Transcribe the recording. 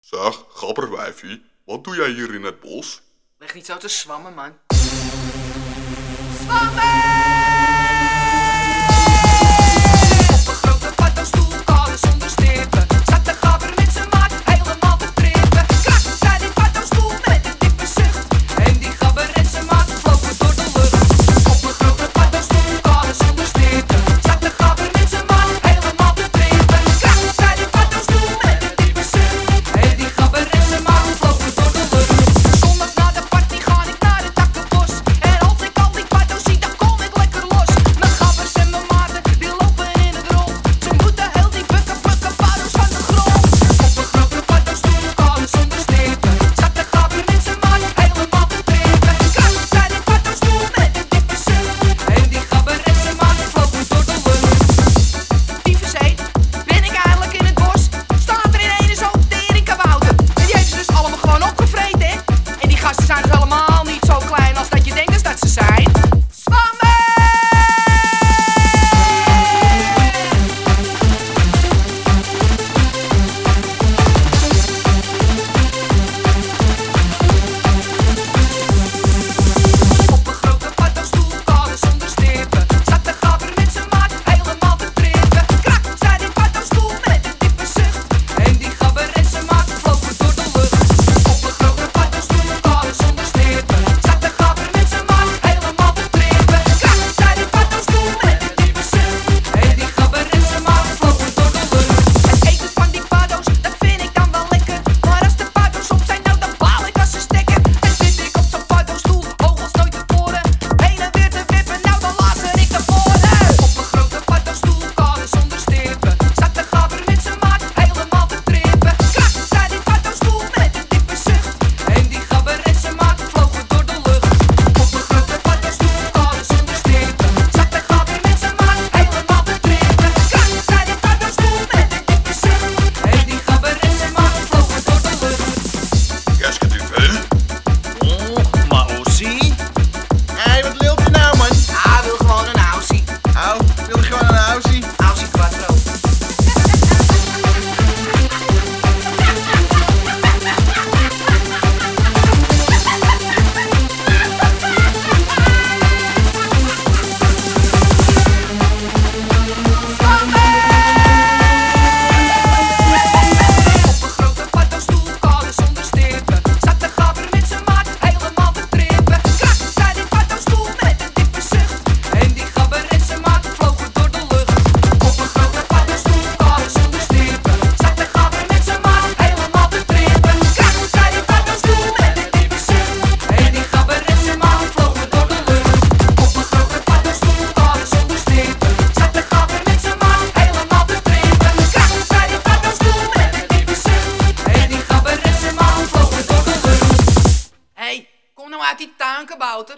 Zeg, grappig wat doe jij hier in het bos? Weg niet zo te zwammen, man. aangebouwd